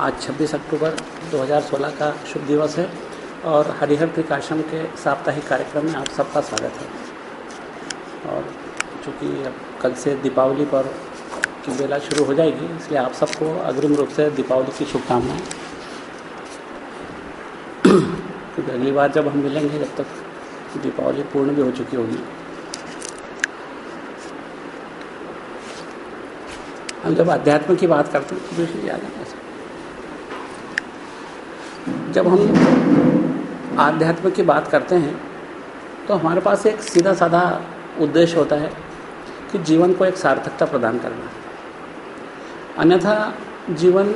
आज 26 अक्टूबर 2016 का शुभ दिवस है और हरिहर त्रिकाश्रम के साप्ताहिक कार्यक्रम में आप सबका स्वागत है। और चूँकि अब कल से दीपावली पर की शुरू हो जाएगी, इसलिए आप सबको अग्रिम रूप से दीपावली की शुभकामनाएँ। क्योंकि अगली बार जब हम मिलेंगे, जब तक दीपावली पूर्ण भी हो चुकी होगी। हम जब अध्यात्म की बात करते हैं तो दूसरी याद है। जब हम आध्यात्म की बात करते हैं तो हमारे पास एक सीधा साधा उद्देश्य होता है कि जीवन को एक सार्थकता प्रदान करना। अन्यथा जीवन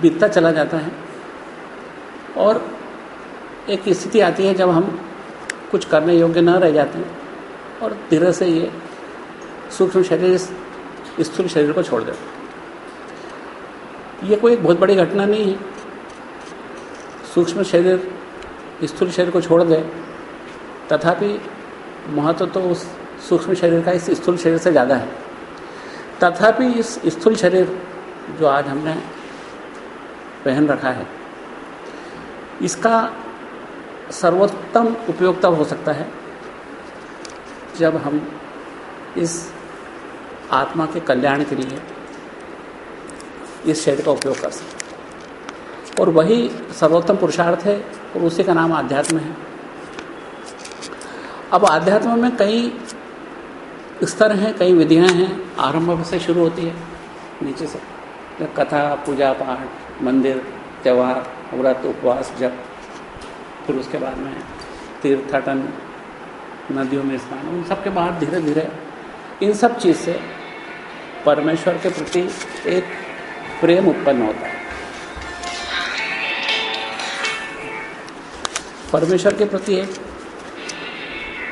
बीतता चला जाता है और एक स्थिति आती है जब हम कुछ करने योग्य न रह जाते हैं और धीरे से ये सूक्ष्म शरीर, स्थूल शरीर को छोड़ देते ये कोई बहुत बड़ी घटना नहीं है। सूक्ष्म शरीर, स्थूल शरीर को छोड़ दे, तथापि महत्व तो उस सूक्ष्म शरीर का इस स्थूल शरीर से ज़्यादा है। तथापि इस स्थूल शरीर जो आज हमने पहन रखा है, इसका सर्वोत्तम उपयोग तब हो सकता है जब हम इस आत्मा के कल्याण के लिए इस शरीर का उपयोग कर सकें। और वही सर्वोत्तम पुरुषार्थ है और उसी का नाम आध्यात्म है। अब आध्यात्म में कई स्तर हैं, कई विधियाँ हैं। आरंभ से शुरू होती है, नीचे से। कथा, पूजा पाठ, मंदिर, त्यौहार, व्रत, उपवास, जप। फिर उसके बाद में तीर्थाटन नदियों में स्नान, उन सब के बाद धीरे धीरे इन सब चीज़ से परमेश्वर के प्रति एक प्रेम उत्पन्न होता है। परमेश्वर के प्रति एक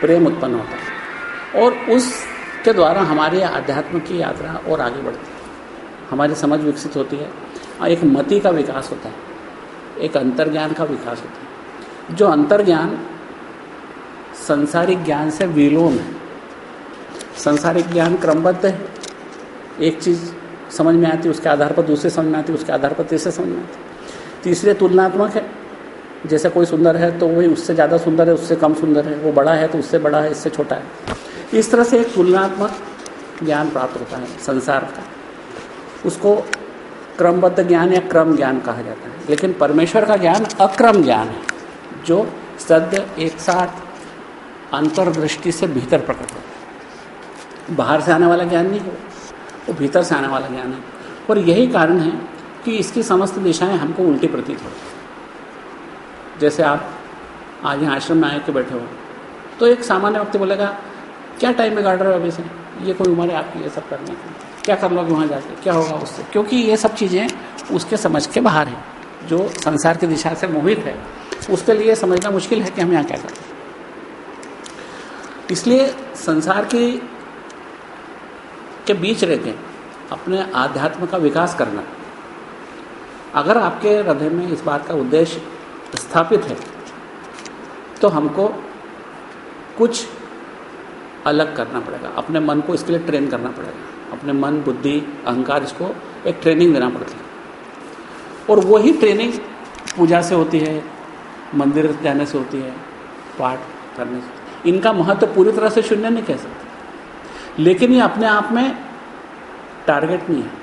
प्रेम उत्पन्न होता है। और उसके द्वारा हमारे आध्यात्म की यात्रा और आगे बढ़ती है। हमारी समझ विकसित होती है। और एक मति का विकास होता है। एक अंतर्ज्ञान का विकास होता है। जो अंतर्ज्ञान संसारिक ज्ञान से विलोम है। संसारिक ज्ञान क्रमबद्ध है। एक चीज़ समझ में आती है, उसके आधार पर दूसरे समझ में आती है, उसके आधार पर तीसरे समझ में आती है। तीसरे तुलनात्मक है। जैसे कोई सुंदर है तो वही उससे ज़्यादा सुंदर है, उससे कम सुंदर है। वो बड़ा है तो उससे बड़ा है, इससे छोटा है। इस तरह से एक तुलनात्मक ज्ञान प्राप्त होता है, संसार का। उसको क्रमबद्ध ज्ञान या क्रम ज्ञान कहा जाता है। लेकिन परमेश्वर का ज्ञान अक्रम ज्ञान है, जो सद्य एक साथ अंतर्दृष्टि से भीतर प्रकट होता है। बाहर से आने वाला ज्ञान नहीं है, वो भीतर से आने वाला ज्ञान है। और यही कारण है कि इसकी समस्त दिशाएँ हमको उल्टी प्रतीत होती जैसे आप आज यहाँ आश्रम में आए के बैठे हो। तो एक सामान्य व्यक्ति बोलेगा, क्या टाइम बिगाड़ रहे हो अभी से? ये कोई उम्र है आपकी, ये सब करने की। क्या कर लोगे वहाँ जाके? क्या होगा उससे? क्योंकि ये सब चीज़ें उसके समझ के बाहर हैं, जो संसार की दिशा से मोहित है। उसके लिए समझना मुश्किल है कि हम यहाँ क्या करें। इसलिए संसार की, के बीच रह के अपने आध्यात्म का विकास करना। अगर आपके हृदय में इस बात का उद्देश्य स्थापित है तो हमको कुछ अलग करना पड़ेगा। अपने मन को इसके लिए ट्रेन करना पड़ेगा। अपने मन, बुद्धि, अहंकार, इसको एक ट्रेनिंग देना पड़ती है। और वही ट्रेनिंग पूजा से होती है, मंदिर जाने से होती है, पाठ करने से। इनका महत्व तो पूरी तरह से शून्य नहीं कह सकते। लेकिन ये अपने आप में टारगेट नहीं है।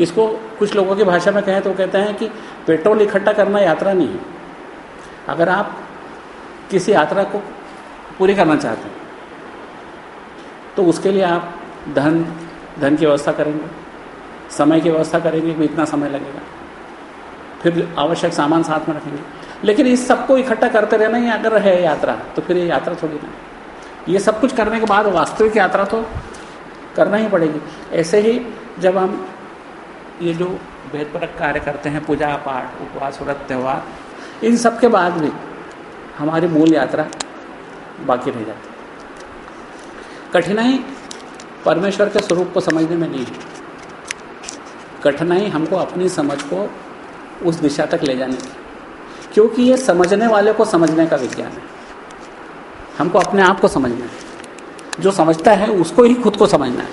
इसको कुछ लोगों की भाषा में कहें तो कहते हैं कि पेट्रोल इकट्ठा करना यात्रा नहीं है। अगर आप किसी यात्रा को पूरी करना चाहते हैं तो उसके लिए आप धन धन की व्यवस्था करेंगे, समय की व्यवस्था करेंगे कि इतना समय लगेगा। फिर आवश्यक सामान साथ में रखेंगे। लेकिन इस सबको इकट्ठा करते रहना ही अगर है यात्रा तो फिर ये यात्रा थोड़ी ना ये सब कुछ करने के बाद वास्तविक यात्रा तो करना ही पड़ेगी। ऐसे ही जब हम ये जो भेदपरक कार्य करते हैं, पूजा पाठ, उपवास, व्रत, त्यौहार, इन सब के बाद भी हमारी मूल यात्रा बाकी रह जाती कठिनाई परमेश्वर के स्वरूप को समझने में नहीं है। कठिनाई हमको अपनी समझ को उस दिशा तक ले जाने की। क्योंकि ये समझने वाले को समझने का विज्ञान है। हमको अपने आप को समझना है। जो समझता है, उसको ही खुद को समझना है।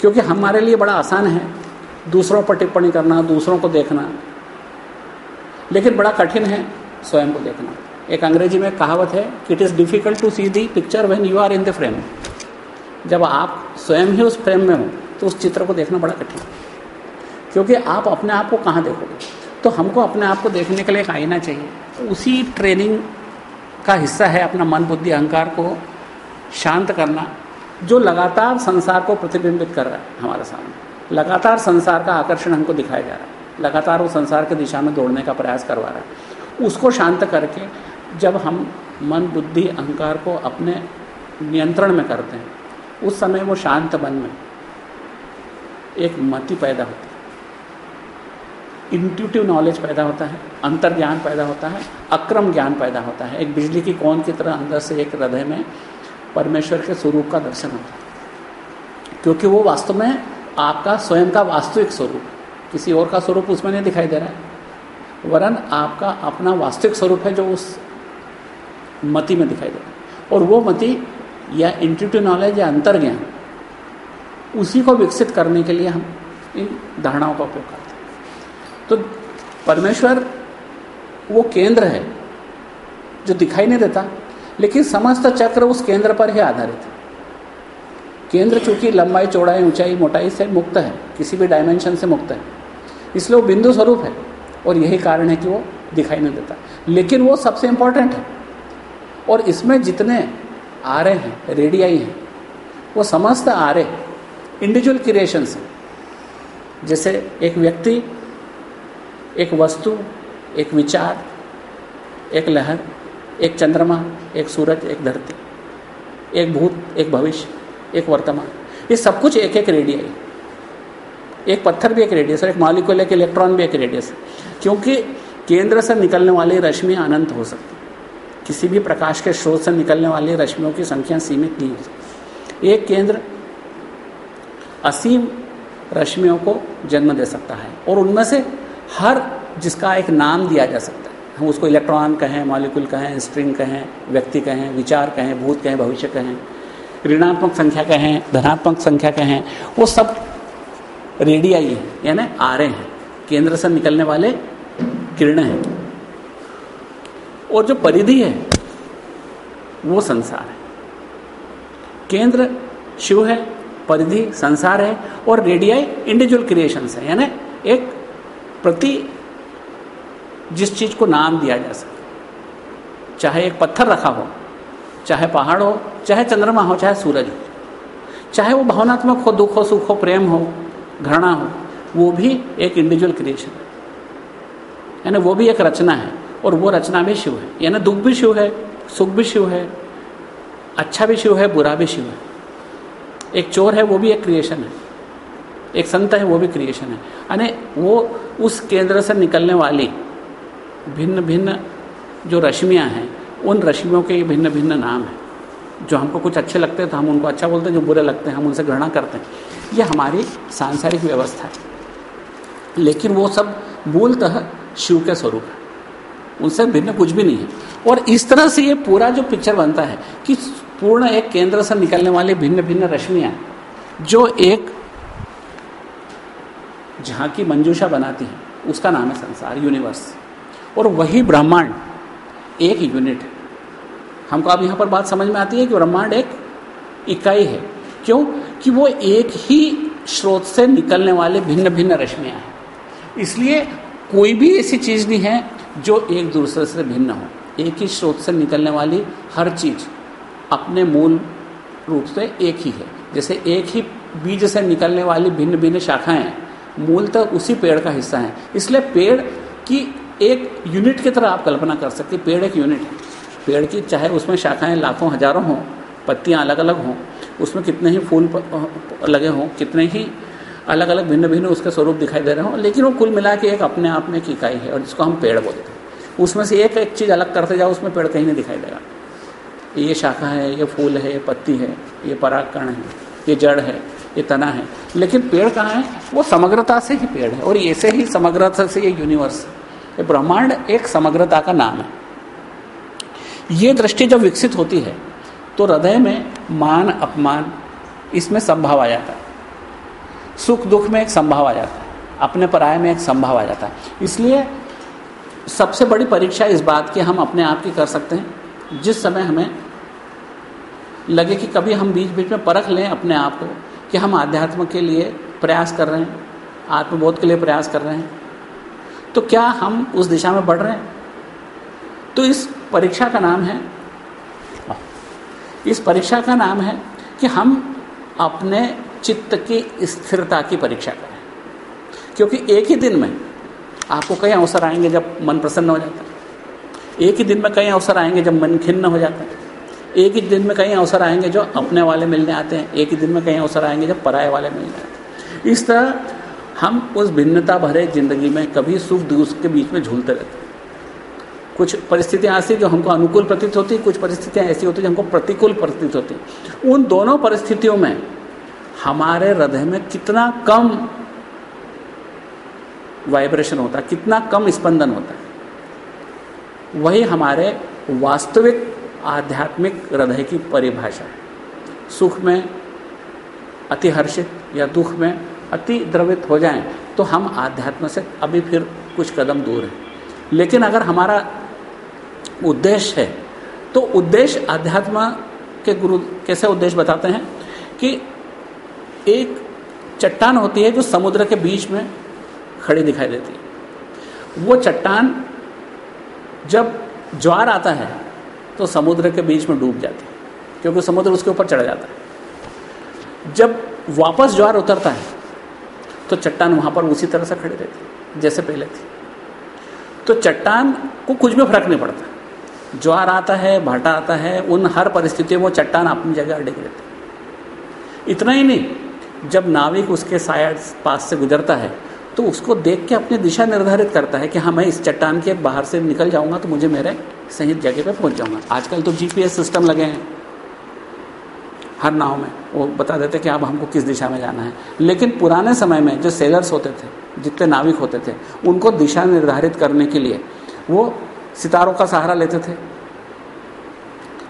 क्योंकि हमारे लिए बड़ा आसान है। दूसरों पर टिप्पणी करना, दूसरों को देखना। लेकिन बड़ा कठिन है स्वयं को देखना। एक अंग्रेज़ी में कहावत है कि it is difficult to see the picture when you are in the frame जब आप स्वयं ही उस फ्रेम में हो तो उस चित्र को देखना बड़ा कठिन। क्योंकि आप अपने आप को कहाँ देखोगे? तो हमको अपने आप को देखने के लिए एक आईना चाहिए। उसी ट्रेनिंग का हिस्सा है अपना मन, बुद्धि, अहंकार को शांत करना, जो लगातार संसार को प्रतिबिंबित कर रहा है हमारे सामने। लगातार संसार का आकर्षण हमको दिखाया जा रहा है। लगातार वो संसार की दिशा में दौड़ने का प्रयास करवा रहा है। उसको शांत करके जब हम मन, बुद्धि, अहंकार को अपने नियंत्रण में करते हैं, उस समय वो शांत मन में एक मति पैदा होती है। इंट्यूटिव नॉलेज पैदा होता है अंतर ज्ञान पैदा होता है, अक्रम ज्ञान पैदा होता है। एक बिजली की कौन की तरह अंदर से एक हृदय में परमेश्वर के स्वरूप का दर्शन होता है। क्योंकि वो वास्तव में आपका स्वयं का वास्तविक स्वरूप। किसी और का स्वरूप उसमें नहीं दिखाई दे रहा है। वरन आपका अपना वास्तविक स्वरूप है जो उस मति में दिखाई दे रहा है। और वो मति या इंट्यूटिव नॉलेज या अंतर ज्ञान उसी को विकसित करने के लिए हम इन धारणाओं का उपयोग करते हैं। तो परमेश्वर वो केंद्र है जो दिखाई नहीं देता, लेकिन समस्त चक्र उस केंद्र पर ही आधारित है। केंद्र चूँकि लंबाई, चौड़ाई, ऊंचाई, मोटाई से मुक्त है, किसी भी डायमेंशन से मुक्त है। इसलिए वो बिंदु स्वरूप है और यही कारण है कि वो दिखाई नहीं देता। लेकिन वो सबसे इंपॉर्टेंट है। और इसमें जितने आरे हैं रेडियाई हैं, वो समस्त आरे इंडिविजुअल क्रिएशंस हैं। जैसे एक व्यक्ति, एक वस्तु, एक विचार, एक लहर, एक चंद्रमा, एक सूरज, एक धरती, एक भूत, एक भविष्य। एक वर्तमान। ये सब कुछ एक एक रेडियाई एक पत्थर भी एक रेडियस है एक मॉलिक्यूल एक इलेक्ट्रॉन भी एक रेडियस। क्योंकि केंद्र से निकलने वाली रश्मि अनंत हो सकती किसी भी प्रकाश के स्रोत से निकलने वाली रश्मियों की संख्या सीमित नहीं हो सकती। एक केंद्र असीम रश्मियों को जन्म दे सकता है और उनमें से हर जिसका एक नाम दिया जा सकता है। हम उसको इलेक्ट्रॉन कहें, मॉलिक्यूल कहें, स्ट्रिंग कहें, व्यक्ति कहें, विचार कहें, भूत कहें, भविष्य कहें। ऋणात्मक संख्या कहें, धनात्मक संख्या के हैं वो सब रेडियाई है यानी आरे हैं। केंद्र से निकलने वाले किरण हैं। और जो परिधि है, वो संसार है। केंद्र शिव है, परिधि संसार है, और रेडियाई इंडिविजुअल क्रिएशंस है, यानी एक प्रति जिस चीज़ को नाम दिया जा सके। चाहे एक पत्थर रखा हो चाहे पहाड़ हो, चाहे चंद्रमा हो, चाहे सूरज हो। चाहे वो भावनात्मक हो, दुख हो, सुख हो, प्रेम हो, घृणा हो, वो भी एक इंडिविजुअल क्रिएशन है यानी वो भी एक रचना है और वो रचना भी शिव है। यानी दुख भी शिव है, सुख भी शिव है अच्छा भी शिव है, बुरा भी शिव है। एक चोर है, वो भी एक क्रिएशन है। एक संत है, वो भी क्रिएशन है। यानी वो उस केंद्र से निकलने वाली भिन्न भिन्न जो रश्मियाँ हैं उन रश्मियों के भिन्न भिन्न नाम हैं, जो हमको कुछ अच्छे लगते हैं तो हम उनको अच्छा बोलते हैं, जो बुरे लगते हैं हम उनसे घृणा करते हैं। ये हमारी सांसारिक व्यवस्था है। लेकिन वो सब मूलतः शिव के स्वरूप है। उनसे भिन्न कुछ भी नहीं है। और इस तरह से ये पूरा जो पिक्चर बनता है कि पूर्ण एक केंद्र से निकलने वाली भिन्न भिन्न रश्मियाँ, जो एक जहाँ की मंजूषा बनाती है, उसका नाम है संसार यूनिवर्स और वही ब्रह्मांड एक यूनिट है। हमको अब यहाँ पर बात समझ में आती है कि ब्रह्मांड एक इकाई है। क्यों? कि वो एक ही स्रोत से निकलने वाले भिन्न भिन्न रश्मियाँ हैं। इसलिए कोई भी ऐसी चीज़ नहीं है जो एक दूसरे से भिन्न हो। एक ही स्रोत से निकलने वाली हर चीज़ अपने मूल रूप से एक ही है। जैसे एक ही बीज से निकलने वाली भिन्न भिन्न शाखाएँ, मूलतः उसी पेड़ का हिस्सा है। इसलिए पेड़ की एक यूनिट की तरह आप कल्पना कर सकते पेड़ एक यूनिट है। पेड़ की चाहे उसमें शाखाएँ लाखों, हज़ारों हों, पत्तियाँ अलग अलग हों, उसमें कितने ही फूल लगे हों, कितने ही अलग अलग भिन्न भिन्न उसके स्वरूप दिखाई दे रहे हों, लेकिन वो कुल मिला के एक अपने आप में एक इकाई है और जिसको हम पेड़ बोलते हैं। उसमें से एक एक चीज़ अलग करते जाओ, उसमें पेड़ कहीं नहीं दिखाई देगा। ये शाखा है, ये फूल है, ये पत्ती है, ये परागकण है, ये जड़ है, ये तना है। लेकिन पेड़ कहाँ है? वो समग्रता से ही पेड़ है और ऐसे ही समग्रता से ये यूनिवर्स ये ब्रह्मांड एक समग्रता का नाम है। ये दृष्टि जब विकसित होती है तो हृदय में मान, अपमान, इसमें संभाव आ जाता है। सुख, दुख में एक संभाव आ जाता है। अपने पराय में एक संभव आ जाता है। इसलिए सबसे बड़ी परीक्षा इस बात की हम अपने आप की कर सकते हैं। जिस समय हमें लगे कि कभी हम बीच बीच में परख लें अपने आप को, कि हम आध्यात्म के लिए प्रयास कर रहे हैं, आत्मबोध के लिए प्रयास कर रहे हैं तो क्या हम उस दिशा में बढ़ रहे हैं? तो इस परीक्षा का नाम है, इस परीक्षा का नाम है कि हम अपने चित्त की स्थिरता की परीक्षा करें। क्योंकि एक ही दिन में आपको कई अवसर आएँगे जब मन प्रसन्न हो जाता है। एक ही दिन में कई अवसर आएँगे जब मन खिन्न हो जाता है। एक ही दिन में कई अवसर आएँगे जो अपने वाले मिलने आते हैं। एक ही दिन में कई अवसर आएँगे जब पराये वाले मिलने आते हैं। इस तरह हम उस भिन्नता भरे ज़िंदगी में कभी सुख दुख के बीच में झूलते रहते कुछ परिस्थितियाँ ऐसी जो हमको अनुकूल प्रतीत होती, कुछ परिस्थितियाँ ऐसी होती जो हमको प्रतिकूल प्रतीत होती। उन दोनों परिस्थितियों में हमारे हृदय में कितना कम वाइब्रेशन होता है कितना कम स्पंदन होता है। वही हमारे वास्तविक, आध्यात्मिक हृदय की परिभाषा है। सुख में अतिहर्षित या दुख में अति द्रवित हो जाएँ तो हम आध्यात्म से अभी फिर कुछ कदम दूर हैं। लेकिन अगर हमारा उद्देश्य है तो उद्देश्य अध्यात्म के गुरु, कैसे उद्देश्य बताते हैं कि एक चट्टान होती है जो समुद्र के बीच में खड़ी दिखाई देती है। वो चट्टान जब ज्वार आता है तो समुद्र के बीच में डूब जाती है, क्योंकि समुद्र उसके ऊपर चढ़ जाता है। जब वापस ज्वार उतरता है तो चट्टान वहाँ पर उसी तरह से खड़ी रहती, जैसे पहले थी। तो चट्टान को कुछ भी फ़र्क नहीं पड़ता। ज्वार आता है, भाटा आता है, उन हर परिस्थितियों में चट्टान अपनी जगह अड़े रहती। इतना ही नहीं, जब नाविक उसके साया पास से गुजरता है तो उसको देख के अपनी दिशा निर्धारित करता है कि हाँ मैं इस चट्टान के बाहर से निकल जाऊँगा तो मुझे मेरे सही जगह पे पहुँच जाऊँगा। आजकल तो जीपीएस सिस्टम लगे हैं। हर नाव में। वो बता देते कि अब हमको किस दिशा में जाना है। लेकिन पुराने समय में जो सेलर्स होते थे, जितने नाविक होते थे, उनको दिशा निर्धारित करने के लिए वो सितारों का सहारा लेते थे,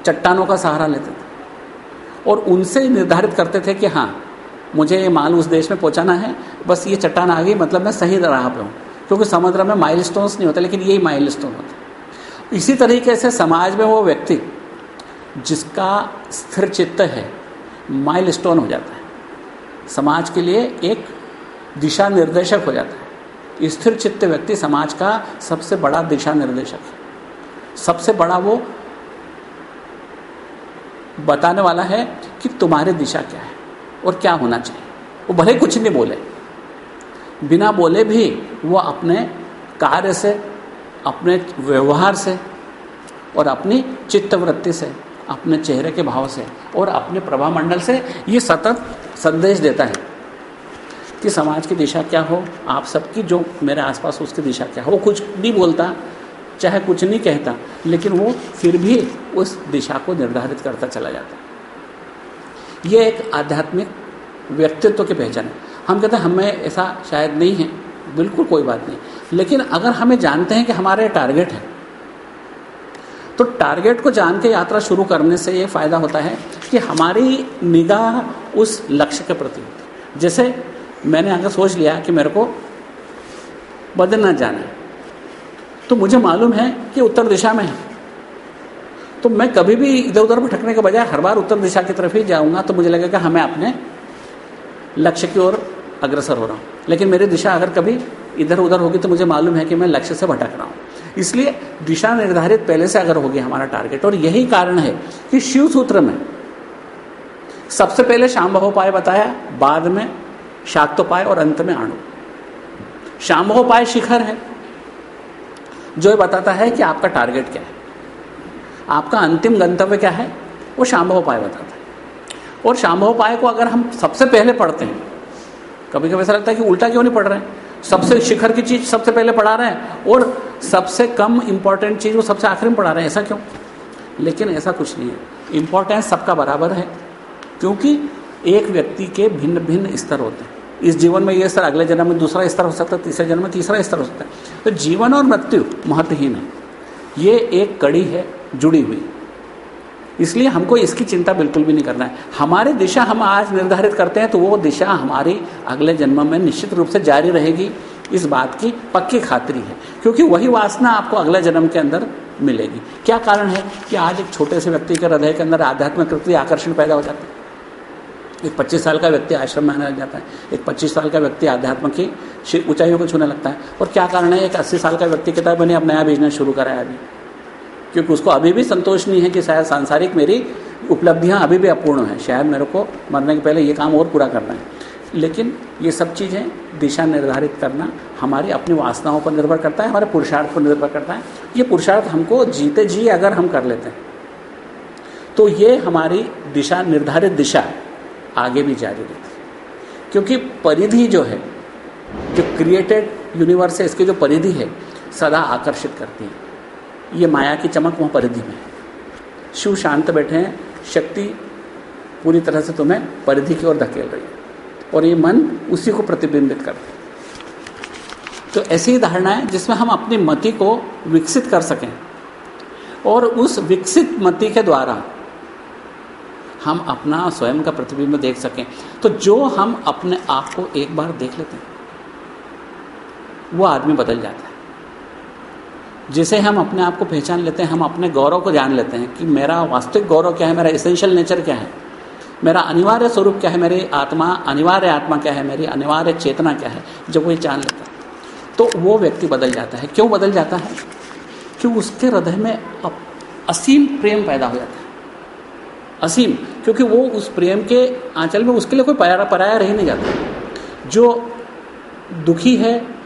चट्टानों का सहारा लेते थे। और उनसे निर्धारित करते थे कि हाँ मुझे ये माल उस देश में पहुंचाना है, बस ये चट्टान आ गई मतलब मैं सही राह पे हूँ। क्योंकि समुद्र में माइल नहीं होते, लेकिन यही माइल स्टोन होते इसी तरीके से समाज में वो व्यक्ति, जिसका स्थिर चित्त है माइल स्टोन हो जाता है। समाज के लिए एक दिशा निर्देशक हो जाता है। स्थिर चित्त व्यक्ति समाज का सबसे बड़ा दिशा निर्देशक है। सबसे बड़ा वो बताने वाला है कि तुम्हारी दिशा क्या है और क्या होना चाहिए। वो भले कुछ नहीं बोले। बिना बोले भी वो अपने कार्य से, अपने व्यवहार से और अपनी चित्तवृत्ति से अपने चेहरे के भाव से और अपने प्रभा मंडल से ये सतत संदेश देता है कि समाज की दिशा क्या हो, आप सबकी जो मेरे आसपास उसकी दिशा क्या हो। वो कुछ नहीं बोलता, चाहे कुछ नहीं कहता, लेकिन वो फिर भी उस दिशा को निर्धारित करता चला जाता। ये एक आध्यात्मिक व्यक्तित्व की पहचान है। हम कहते हैं, हमें ऐसा शायद नहीं है, बिल्कुल कोई बात नहीं। लेकिन अगर हमें जानते हैं कि हमारे टारगेट है तो टारगेट को जान के यात्रा शुरू करने से ये फ़ायदा होता है कि हमारी निगाह उस लक्ष्य के प्रति होती जैसे मैंने अगर सोच लिया कि मेरे को बद्रीनाथ जाना है तो मुझे मालूम है कि उत्तर दिशा में है। तो मैं कभी भी इधर उधर भटकने के बजाय हर बार उत्तर दिशा की तरफ़ ही जाऊँगा तो मुझे लगेगा हमें अपने लक्ष्य की ओर अग्रसर हो रहा हूँ। लेकिन मेरी दिशा अगर कभी इधर उधर होगी तो मुझे मालूम है कि मैं लक्ष्य से भटक रहा हूँ। इसलिए दिशा निर्धारित पहले से अगर होगी हमारा टारगेट और यही कारण है कि शिव सूत्र में सबसे पहले शाम्भवोपाय बताया, बाद में शाक्तोपाय और अंत में आणु शाम्भवोपाय शिखर है, जो ये बताता है कि आपका टारगेट क्या है। आपका अंतिम गंतव्य क्या है, वो शाम्भवोपाय बताता है। और शाम्भवोपाय को अगर हम सबसे पहले पढ़ते हैं कभी कभी ऐसा लगता है कि उल्टा क्यों नहीं पढ़ रहे हैं? सबसे शिखर की चीज़ सबसे पहले पढ़ा रहे हैं और सबसे कम इंपॉर्टेंट चीज़ वो सबसे आखिर में पढ़ा रहे हैं। ऐसा क्यों? लेकिन ऐसा कुछ नहीं है। इंपॉर्टेंस सबका बराबर है, क्योंकि एक व्यक्ति के भिन्न भिन्न स्तर होते हैं। इस जीवन में ये स्तर, अगले जन्म में दूसरा स्तर हो सकता है, तीसरे जन्म में तीसरा स्तर हो सकता है। तो जीवन और मृत्यु महत्वहीन है। ये एक कड़ी है, जुड़ी हुई। इसलिए हमको इसकी चिंता बिल्कुल भी नहीं करना है। हमारी दिशा हम आज निर्धारित करते हैं तो वो दिशा हमारी अगले जन्म में निश्चित रूप से जारी रहेगी। इस बात की पक्की खातरी है, क्योंकि वही वासना आपको अगले जन्म के अंदर मिलेगी। क्या कारण है कि आज एक छोटे से व्यक्ति के हृदय के अंदर आध्यात्मिक प्रति आकर्षण पैदा हो जाता है। एक 25 साल का व्यक्ति आश्रम में आने लग जाता है। एक 25 साल का व्यक्ति आध्यात्म की ऊंचाइयों को छूने लगता है। और क्या कारण है, एक 80 साल का व्यक्ति किताब बने अब नया बिज़नेस शुरू करा है अभी? क्योंकि उसको अभी भी संतोष नहीं है कि शायद सांसारिक मेरी उपलब्धियाँ अभी भी अपूर्ण हैं। शायद मेरे को मरने के पहले ये काम और पूरा करना है। लेकिन ये सब चीज़ें दिशा निर्धारित करना हमारी अपनी वासनाओं पर निर्भर करता है, हमारे पुरुषार्थ पर निर्भर करता है। ये पुरुषार्थ हमको जीते जी अगर हम कर लेते हैं तो ये हमारी दिशा, निर्धारित दिशा आगे भी जारी रहती है। क्योंकि परिधि जो है, जो क्रिएटेड यूनिवर्स है, इसकी जो परिधि है, सदा आकर्षित करती है। ये माया की चमक वहाँ परिधि में शिव शांत बैठे हैं, शक्ति पूरी तरह से तुम्हें परिधि की ओर धकेल रही है। और ये मन उसी को प्रतिबिंबित करते हैं। तो ऐसी ही धारणा है जिसमें हम अपनी मति को विकसित कर सकें। और उस विकसित मति के द्वारा हम अपना स्वयं का प्रतिबिंब देख सकें। तो जो हम अपने आप को एक बार देख लेते हैं, वो आदमी बदल जाता है। जिसे हम अपने आप को पहचान लेते हैं, हम अपने गौरव को जान लेते हैं कि मेरा वास्तविक गौरव क्या है, मेरा इसेंशियल नेचर क्या है, मेरा अनिवार्य स्वरूप क्या है, मेरी आत्मा, अनिवार्य आत्मा क्या है, मेरी अनिवार्य चेतना क्या है, जब वो ये जान लेता है तो वो व्यक्ति बदल जाता है। क्यों बदल जाता है? कि उसके हृदय में असीम प्रेम पैदा हो जाता है। असीम, क्योंकि वो उस प्रेम के आंचल में उसके लिए कोई पराया पराया रह नहीं जाता। जो दुखी है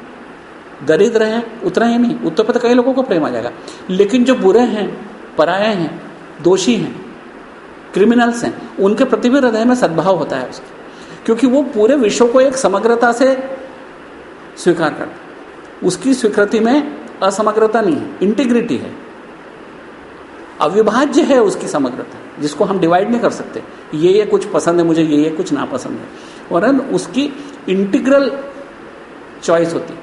दरिद्र हैं, उतना ही नहीं उत्तर पर तो कई लोगों को प्रेम आ जाएगा। लेकिन जो बुरे हैं पराये हैं, दोषी हैं क्रिमिनल्स हैं, उनके प्रति भी हृदय में सद्भाव होता है उसके। क्योंकि वो पूरे विश्व को एक समग्रता से स्वीकार करता उसकी स्वीकृति में असमग्रता नहीं है इंटीग्रिटी है। अविभाज्य है उसकी समग्रता, जिसको हम डिवाइड नहीं कर सकते। ये ये कुछ पसंद है मुझे, ये ये कुछ नापसंद है। और उसकी इंटीग्रल चॉइस होती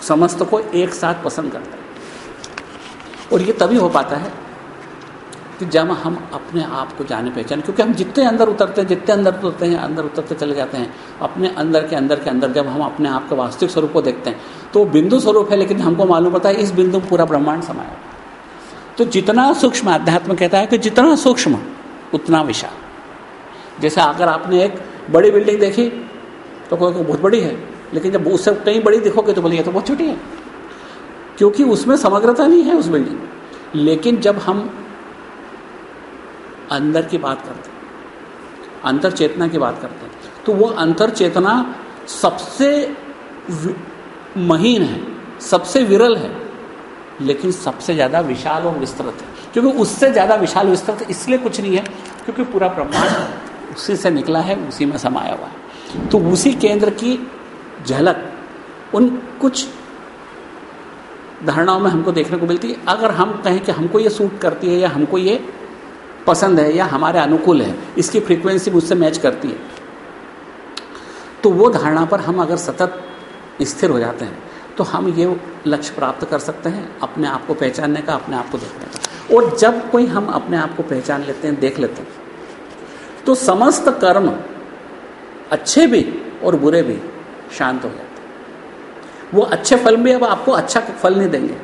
समस्त को एक साथ पसंद करता है। और ये तभी हो पाता है कि जब हम अपने आप को जाने पहचान, क्योंकि हम जितने अंदर उतरते हैं, जितने अंदर उतरते हैं, अंदर उतरते चले जाते हैं, अपने अंदर के अंदर के अंदर जब हम अपने आप के वास्तविक स्वरूप को देखते हैं तो बिंदु स्वरूप है, लेकिन हमको मालूम पड़ता है इस बिंदु में पूरा ब्रह्मांड समाया तो जितना सूक्ष्म अध्यात्म कहता है कि जितना सूक्ष्म, उतना विशाल। जैसे अगर आपने एक बड़ी बिल्डिंग देखी तो कोई बहुत बड़ी है। लेकिन जब उससे कहीं बड़ी दिखोगे तो बोलिए तो बहुत छोटी है। क्योंकि उसमें समग्रता नहीं है उस बिल्डिंग में। लेकिन जब हम अंदर की बात करते हैं, अंतर चेतना की बात करते हैं तो वो अंतर चेतना सबसे महीन है, सबसे विरल है, लेकिन सबसे ज़्यादा विशाल और विस्तृत है। क्योंकि उससे ज़्यादा विशाल विस्तृत इसलिए कुछ नहीं है, क्योंकि पूरा ब्रह्मांड उसी से निकला है, उसी में समाया हुआ है। तो उसी केंद्र की झलक, उन कुछ धारणाओं में हमको देखने को मिलती है। अगर हम कहें कि हमको ये सूट करती है या हमको ये पसंद है या हमारे अनुकूल है, इसकी फ्रीक्वेंसी मुझसे मैच करती है तो वो धारणा पर हम अगर सतत स्थिर हो जाते हैं तो हम ये लक्ष्य प्राप्त कर सकते हैं अपने आप को पहचानने का, अपने आप को देखने का। और जब कोई हम अपने आप को पहचान लेते हैं, देख लेते हैं तो समस्त कर्म अच्छे भी और बुरे भी शांत हो जाते वो अच्छे फल भी अब आपको अच्छा फल नहीं देंगे।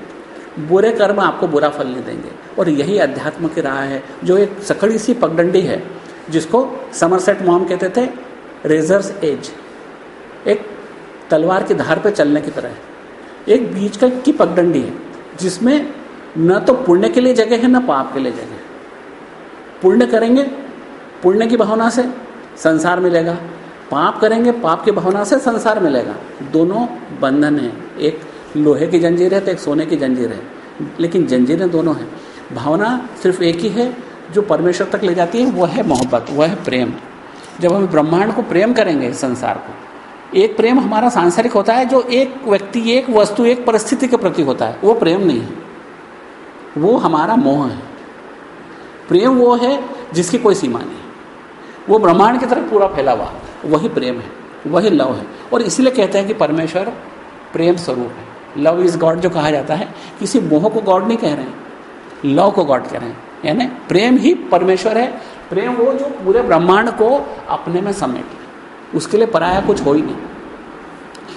बुरे कर्म आपको बुरा फल नहीं देंगे। और यही अध्यात्म की राह है, जो एक सकड़ी सी पगडंडी है, जिसको समरसेट मॉम कहते थे रेजर्स एज एक तलवार की धार पर चलने की तरह है। एक बीच का की पगडंडी है, जिसमें न तो पुण्य के लिए जगह है, न पाप के लिए जगह है। पुण्य करेंगे, पुण्य की भावना से संसार मिलेगा। पाप करेंगे, पाप की भावना से संसार मिलेगा। दोनों बंधन है। एक लोहे की जंजीर है तो एक सोने की जंजीर है। लेकिन जंजीरें दोनों हैं। भावना सिर्फ़ एक ही है, जो परमेश्वर तक ले जाती है, वह है मोहब्बत, वह है प्रेम। जब हम ब्रह्मांड को प्रेम करेंगे संसार को, एक प्रेम हमारा सांसारिक होता है, जो एक व्यक्ति, एक वस्तु, एक परिस्थिति के प्रति होता है, वो प्रेम नहीं है। वो हमारा मोह है। प्रेम वो है जिसकी कोई सीमा नहीं। वो ब्रह्मांड की तरफ़ पूरा फैला हुआ वही प्रेम है, वही लव है। और इसलिए कहते हैं कि परमेश्वर प्रेम स्वरूप है। लव इज़ गॉड जो कहा जाता है। किसी मोह को गॉड नहीं कह रहे हैं, लव को गॉड कह रहे हैं। यानी प्रेम ही परमेश्वर है। प्रेम वो जो पूरे ब्रह्मांड को अपने में समेटे उसके लिए पराया कुछ हो ही नहीं।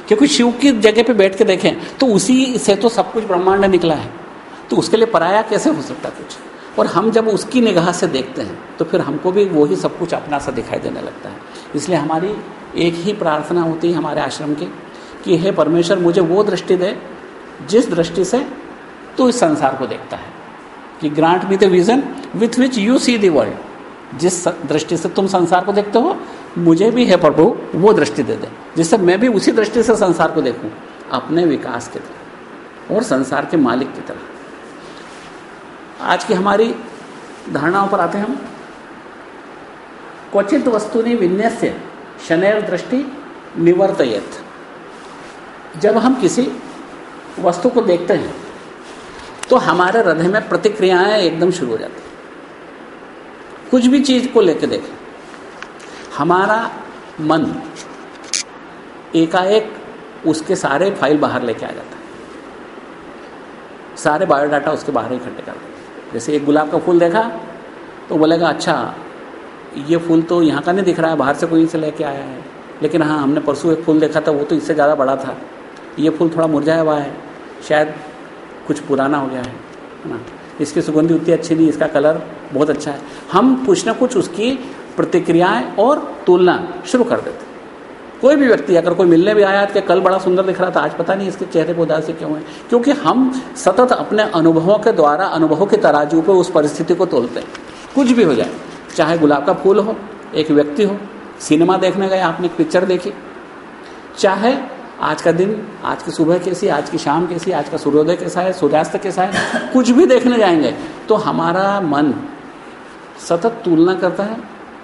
क्योंकि शिव की जगह पे बैठ के देखें तो उसी से तो सब कुछ ब्रह्मांड निकला है। तो उसके लिए पराया कैसे हो सकता कुछ? और हम जब उसकी निगाह से देखते हैं तो फिर हमको भी वही सब कुछ अपना सा दिखाई देने लगता है। इसलिए हमारी एक ही प्रार्थना होती है हमारे आश्रम की, कि हे परमेश्वर, मुझे वो दृष्टि दे, जिस दृष्टि से तू इस संसार को देखता है। कि grant me the vision with which you see the world जिस दृष्टि से तुम संसार को देखते हो, मुझे भी है प्रभु, वो दृष्टि दे दे। जिससे मैं भी उसी दृष्टि से संसार को देखूँ, अपने विकास की तरह और संसार के मालिक की तरह। आज की हमारी धारणाओं पर आते हैं हम। क्वचित वस्तुनि विन्यस्य शनैर दृष्टि निवर्तयत। जब हम किसी वस्तु को देखते हैं तो हमारे हृदय में प्रतिक्रियाएँ एकदम शुरू हो जाती कुछ भी चीज़ को लेकर देखें, हमारा मन एकाएक उसके सारे फ़ाइल बाहर लेके आ जाता है। सारे बायोडाटा उसके बाहर इकट्ठे कर देते जैसे एक गुलाब का फूल देखा तो बोलेगा अच्छा ये फूल तो यहाँ का नहीं दिख रहा है, बाहर से कोई से लेके आया है। लेकिन हाँ हमने परसों एक फूल देखा था, वो तो इससे ज़्यादा बड़ा था। ये फूल थोड़ा मुरझाया हुआ है, शायद कुछ पुराना हो गया है है ना? इसकी सुगंधी उतनी अच्छी नहीं, इसका कलर बहुत अच्छा है। हम कुछ ना कुछ उसकी प्रतिक्रियाएँ और तुलना शुरू कर देते कोई भी व्यक्ति, अगर कोई मिलने भी आया, कि कल बड़ा सुंदर दिख रहा था, आज पता नहीं इसके चेहरे पर उदासी क्यों है। क्योंकि हम सतत अपने अनुभवों के द्वारा, अनुभव के तराजू पर उस परिस्थिति को तोलते हैं। कुछ भी हो जाए, चाहे गुलाब का फूल हो, एक व्यक्ति हो, सिनेमा देखने गए, आपने एक पिक्चर देखी, चाहे आज का दिन, आज की सुबह कैसी, आज की शाम कैसी, आज का सूर्योदय कैसा है, सूर्यास्त कैसा है, कुछ भी देखने जाएँगे तो हमारा मन सतत तुलना करता है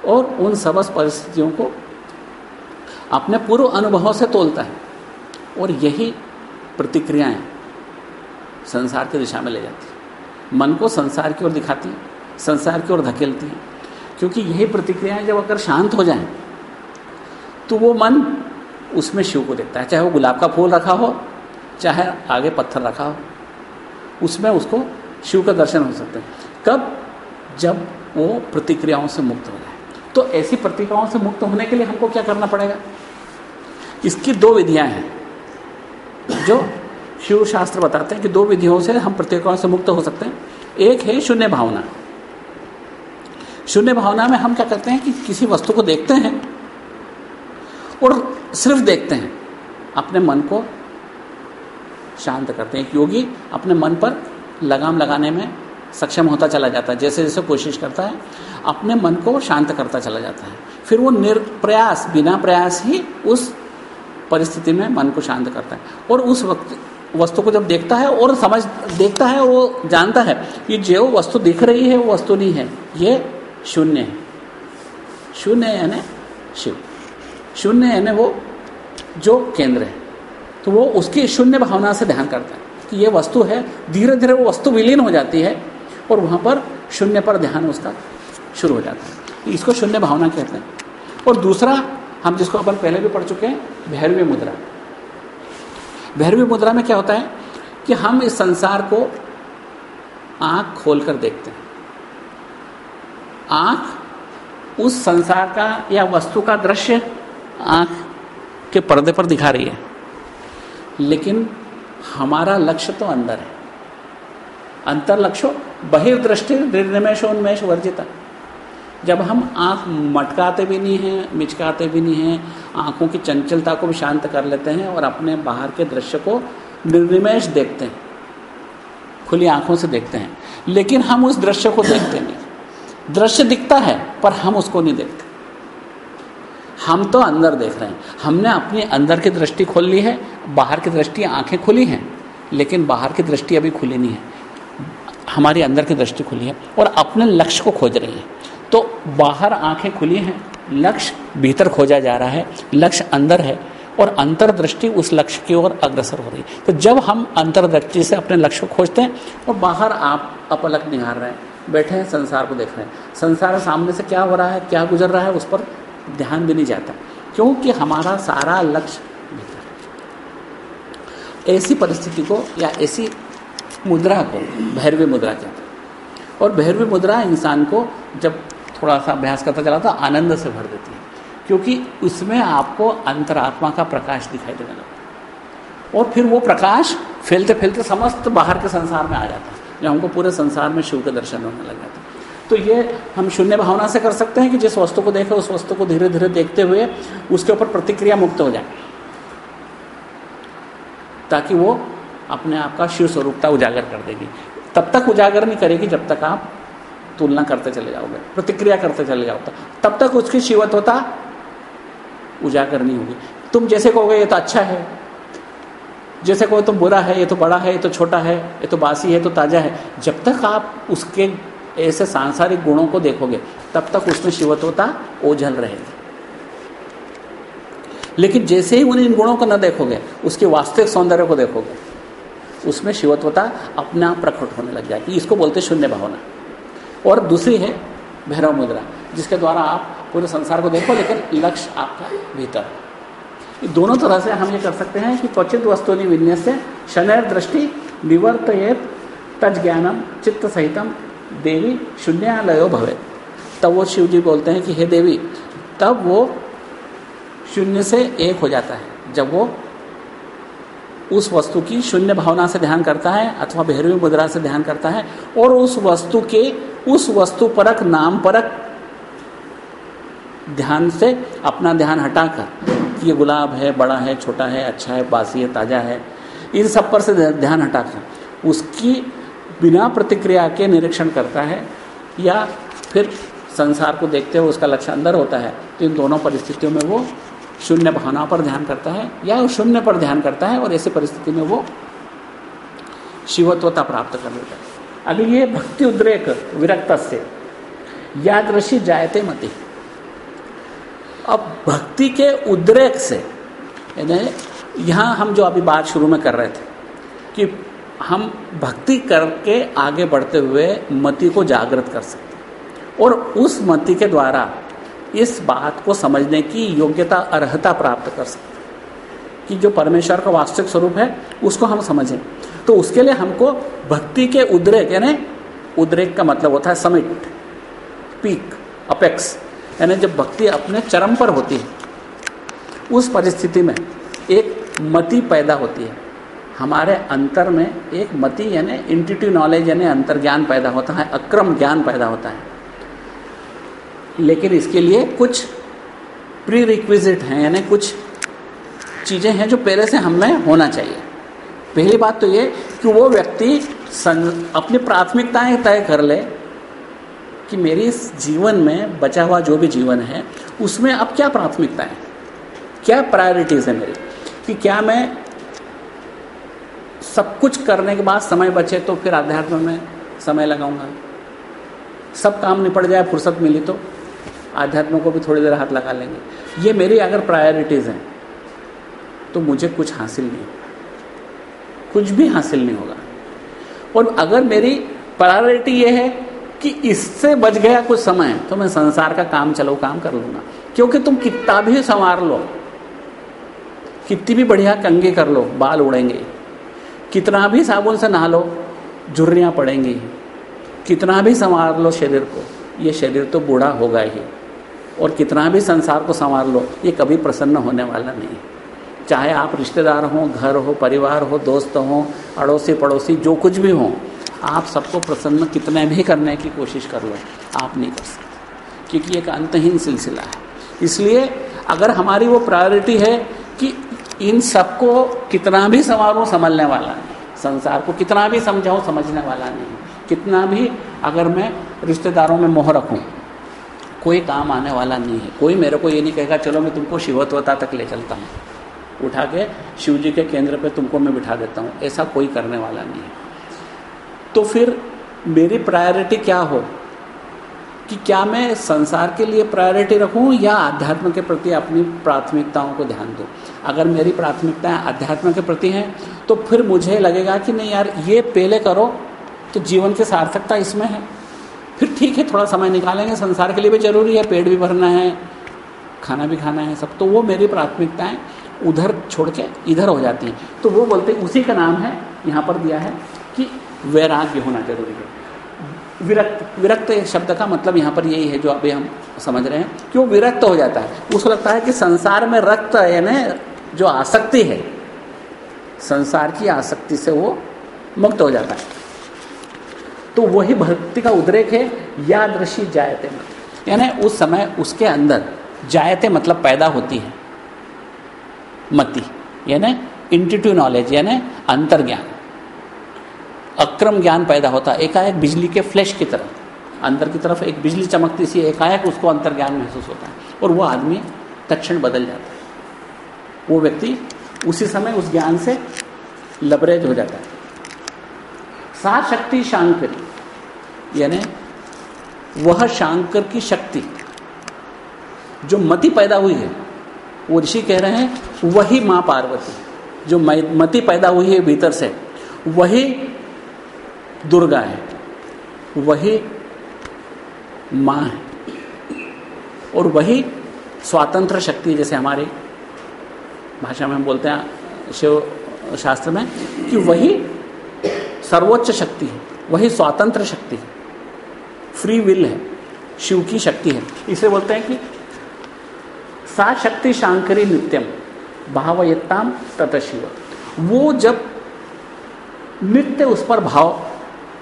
और उन सबस परिस्थितियों को अपने पूर्व अनुभवों से तोलता है। और यही प्रतिक्रियाएँ संसार की दिशा में ले जाती है। मन को संसार की ओर दिखाती है, संसार की ओर धकेलती है। क्योंकि यही प्रतिक्रियाएँ जब अगर शांत हो जाएँ तो वो मन उसमें शिव को देखता है। चाहे वो गुलाब का फूल रखा हो, चाहे आगे पत्थर रखा हो, उसमें उसको शिव का दर्शन हो सकते हैं। कब? जब वो प्रतिक्रियाओं से मुक्त हो जाए। तो ऐसी प्रतिक्रियाओं से मुक्त होने के लिए हमको क्या करना पड़ेगा? इसकी दो विधियाँ हैं, जो शिव शास्त्र बताते हैं कि दो विधियों से हम प्रतिक्रियाओं से मुक्त हो सकते हैं। एक है शून्य भावना। शून्य भावना में हम क्या करते हैं कि किसी वस्तु को देखते हैं और सिर्फ़ देखते हैं। अपने मन को शांत करते हैं। एक योगी अपने मन पर लगाम लगाने में सक्षम होता चला जाता है, जैसे जैसे कोशिश करता है, अपने मन को शांत करता चला जाता है। फिर वो निर्प्रयास, बिना प्रयास ही उस परिस्थिति में मन को शांत करता है। और उस वक्त वस्तु को जब देखता है और समझ, देखता है और वो जानता है कि जो वस्तु दिख रही है, वो वस्तु नहीं है, ये शून्य है। शून्य यानी शिव। शून्य यानी वो जो केंद्र है। तो वो उसकी शून्य भावना से ध्यान करता है कि ये वस्तु है धीरे धीरे वो वस्तु विलीन हो जाती है और वहाँ पर शून्य पर ध्यान उसका शुरू हो जाता है। इसको शून्य भावना कहते हैं। और दूसरा हम जिसको अपन पहले भी पढ़ चुके हैं, भैरवी मुद्रा। भैरवी मुद्रा में क्या होता है कि हम इस संसार को आँख खोलकर देखते हैं। आँख उस संसार का या वस्तु का दृश्य आँख के पर्दे पर दिखा रही है। लेकिन हमारा लक्ष्य तो अंदर है। अंतर लक्ष्य बहिर्दृष्टि निर्निमेशोन्मेष वर्जिता। जब हम आँख मटकाते भी नहीं हैं, मिचकाते भी नहीं हैं, आँखों की चंचलता को भी शांत कर लेते हैं और अपने बाहर के दृश्य को निर्निमेश देखते हैं, खुली आँखों से देखते हैं। लेकिन हम उस दृश्य को देखते नहीं। दृश्य दिखता है, पर हम उसको नहीं देखते। हम तो अंदर देख रहे हैं। हमने अपनी अंदर की दृष्टि खोल ली है, बाहर की दृष्टि, आँखें खुली हैं, लेकिन बाहर की दृष्टि अभी खुली नहीं है। हमारी अंदर की दृष्टि खुली है और अपने लक्ष्य को खोज रही है। तो बाहर आँखें खुली हैं, लक्ष्य भीतर खोजा जा रहा है, लक्ष्य अंदर है, और अंतर्दृष्टि उस लक्ष्य की ओर अग्रसर हो रही है। तो जब हम अंतर्दृष्टि से अपने लक्ष्य को खोजते हैं और बाहर आप अपलक निहार रहे हैं, बैठे हैं, संसार को देख रहे हैं। संसार सामने से क्या हो रहा है, क्या गुजर रहा है, उस पर ध्यान भी नहीं जाता, क्योंकि हमारा सारा लक्ष्य भीतर ऐसी परिस्थिति को या ऐसी मुद्रा को, भैरवी मुद्रा कहते हैं। और भैरवी मुद्रा इंसान को जब थोड़ा सा अभ्यास करता चला तो आनंद से भर देती है। क्योंकि उसमें आपको अंतरात्मा का प्रकाश दिखाई देने लगता है। और फिर वो प्रकाश फैलते फैलते समस्त बाहर के संसार में आ जाता है, जो हमको पूरे संसार में शिव के दर्शन होने लग जाते हैं। तो ये हम शून्य भावना से कर सकते हैं कि जिस वस्तु को देखे, उस वस्तु को धीरे धीरे देखते हुए उसके ऊपर प्रतिक्रिया मुक्त हो जाए। ताकि वो अपने आप का शिव स्वरूपता उजागर कर देगी। तब तक उजागर नहीं करेगी जब तक आप तुलना करते चले जाओगे, प्रतिक्रिया करते चले जाओगे। तब तक उसकी शिवत्वता उजागर नहीं होगी। तुम जैसे कहोगे, ये तो अच्छा है। जैसे कहो तुम बुरा है, ये तो बड़ा है, ये तो छोटा है, ये तो बासी है तो ताज़ा है। जब तक आप उसके ऐसे सांसारिक गुणों को देखोगे, तब तक उसमें शिवत्वता ओझल रहेगी। लेकिन जैसे ही उन्हें इन गुणों को न देखोगे, उसके वास्तविक सौंदर्य को देखोगे, उसमें शिवत्वता अपने प्रकट होने लग जाएगी। इसको बोलते शून्य भावना। और दूसरी है भैरव मुद्रा, जिसके द्वारा आप पूरे संसार को देखो, लेकिन लक्ष्य आपका भीतर दोनों तरह से हम ये कर सकते हैं कि क्वचित वस्तुनि विन्य से शनैर दृष्टि निवर्तयेत तज ज्ञानम चित्त सहितम देवी शून्यालयो भवे तब वो शिव जी बोलते हैं कि हे देवी, तब वो शून्य से एक हो जाता है। जब वो उस वस्तु की शून्य भावना से ध्यान करता है अथवा भैरवी मुद्रा से ध्यान करता है और उस वस्तु के उस वस्तु परक नाम परक ध्यान से अपना ध्यान हटाकर कि ये गुलाब है, बड़ा है, छोटा है अच्छा है, बासी है, ताज़ा है, इन सब पर से ध्यान हटाकर उसकी बिना प्रतिक्रिया के निरीक्षण करता है या फिर संसार को देखते हुए उसका लक्ष्य अंदर होता है तो इन दोनों परिस्थितियों में वो शून्य भावना पर ध्यान करता है, या शून्य पर ध्यान करता है और ऐसी परिस्थिति में वो शिवत्वता प्राप्त कर लेता है। अभी ये भक्ति उद्रेक विरक्त से यादृशी जायते मति। अब भक्ति के उद्रेक से, यानी यहाँ हम जो अभी बात शुरू में कर रहे थे, कि हम भक्ति करके आगे बढ़ते हुए मति को जागृत कर सकते और उस मति के द्वारा इस बात को समझने की योग्यता, अर्हता प्राप्त कर सकते कि जो परमेश्वर का वास्तविक स्वरूप है, उसको हम समझें। तो उसके लिए हमको भक्ति के उद्रेक, यानी उद्रेक का मतलब होता है समिट पीक, अपेक्स। यानी जब भक्ति अपने चरम पर होती है, उस परिस्थिति में एक मति पैदा होती है। हमारे अंतर में एक मति, यानी इंटिटिव नॉलेज यानी अंतर्ज्ञान पैदा होता है, अक्रम ज्ञान पैदा होता है। लेकिन इसके लिए कुछ प्री रिक्विजिट हैं, यानी कुछ चीज़ें हैं जो पहले से हमें होना चाहिए। पहली बात तो ये कि वो व्यक्ति अपनी प्राथमिकताएँ तय कर ले कि मेरी इस जीवन में बचा हुआ जो भी जीवन है, उसमें अब क्या प्राथमिकता है? क्या प्रायोरिटीज़ है मेरी? कि क्या मैं सब कुछ करने के बाद समय बचे तो फिर अध्यात्म में समय लगाऊँगा? सब काम निपट जाए, फुर्सत मिली तो? आध्यात्म को भी थोड़ी देर हाथ लगा लेंगे। ये मेरी अगर प्रायोरिटीज़ हैं तो मुझे कुछ हासिल नहीं कुछ भी हासिल नहीं होगा। और अगर मेरी प्रायोरिटी ये है कि इससे बच गया कुछ समय तो मैं संसार का काम चलो, काम कर लूँगा। क्योंकि तुम कितना भी संवार लो, कितनी भी बढ़िया कंगे कर लो, बाल उड़ेंगे। कितना भी साबुन से नहा लो, झुर्रियाँ पड़ेंगी। कितना भी संवार लो शरीर को, ये शरीर तो बूढ़ा होगा ही। और कितना भी संसार को संवार लो, ये कभी प्रसन्न होने वाला नहीं। चाहे आप रिश्तेदार हों, घर हो, परिवार हो, दोस्त हों, अड़ोसी पड़ोसी, जो कुछ भी हों, आप सबको प्रसन्न कितने भी करने की कोशिश कर लो, आप नहीं कर सकते। क्योंकि एक अंतहीन सिलसिला है। इसलिए अगर हमारी वो प्रायोरिटी है कि इन सबको कितना भी संवारूँ संभलने वाला नहीं। संसार को कितना भी समझाऊँ समझने वाला नहीं। कितना भी अगर मैं रिश्तेदारों में मोह रखूँ कोई काम आने वाला नहीं है। कोई मेरे को ये नहीं कहेगा, चलो मैं तुमको शिवत्वता तक ले चलता हूँ। उठा के शिव जी के केंद्र पे तुमको मैं बिठा देता हूँ। ऐसा कोई करने वाला नहीं है। तो फिर मेरी प्रायोरिटी क्या हो? कि क्या मैं संसार के लिए प्रायोरिटी रखूँ या अध्यात्म के प्रति अपनी प्राथमिकताओं को ध्यान दूँ? अगर मेरी प्राथमिकताएँ अध्यात्म के प्रति हैं तो फिर मुझे लगेगा कि नहीं यार, ये पहले करो तो जीवन की सार्थकता इसमें है। फिर ठीक है, थोड़ा समय निकालेंगे। संसार के लिए भी ज़रूरी है, पेट भी भरना है, खाना भी खाना है, सब। तो वो मेरी प्राथमिकताएँ उधर छोड़ के इधर हो जाती हैं। तो वो बोलते हैं, उसी का नाम है, यहाँ पर दिया है कि वैराग्य होना ज़रूरी है। विरक्त विरक्त शब्द का मतलब यहाँ पर यही है, जो अभी हम समझ रहे हैं। कि वो विरक्त हो जाता है। उसको लगता है कि संसार में रक्त यानी जो आसक्ति है, संसार की आसक्ति से वो मुक्त हो जाता है। तो वही भक्ति का उद्रेक है याद ऋषि जायते यानी उस समय उसके अंदर जायते मतलब पैदा होती है। मति, यानी इंटिट्यू नॉलेज यानी अंतर्ज्ञान। अक्रम ज्ञान पैदा होता है एकाएक बिजली के फ्लैश की तरफ़ अंदर की तरफ़ एक बिजली चमकती सी, एकाएक उसको अंतर्ज्ञान महसूस होता है। और वो आदमी तक्षण बदल जाता है। वो व्यक्ति उसी समय उस ज्ञान से लबरेज हो जाता है। सा शक्ति शांकरी यानी वह शांकर की शक्ति जो मति पैदा हुई है। वो ऋषि कह रहे हैं, वही माँ पार्वती, जो मति पैदा हुई है भीतर से, वही दुर्गा है, वही माँ है, और वही स्वातंत्र शक्ति जैसे हमारी भाषा में हम बोलते हैं, शिव शास्त्र में, कि वही सर्वोच्च शक्ति है, वही स्वतंत्र शक्ति है। फ्री विल है, शिव की शक्ति है। इसे बोलते हैं कि सा शक्ति शांकरी नित्यम भावयताम तत शिव वो जब नित्य उस पर भाव,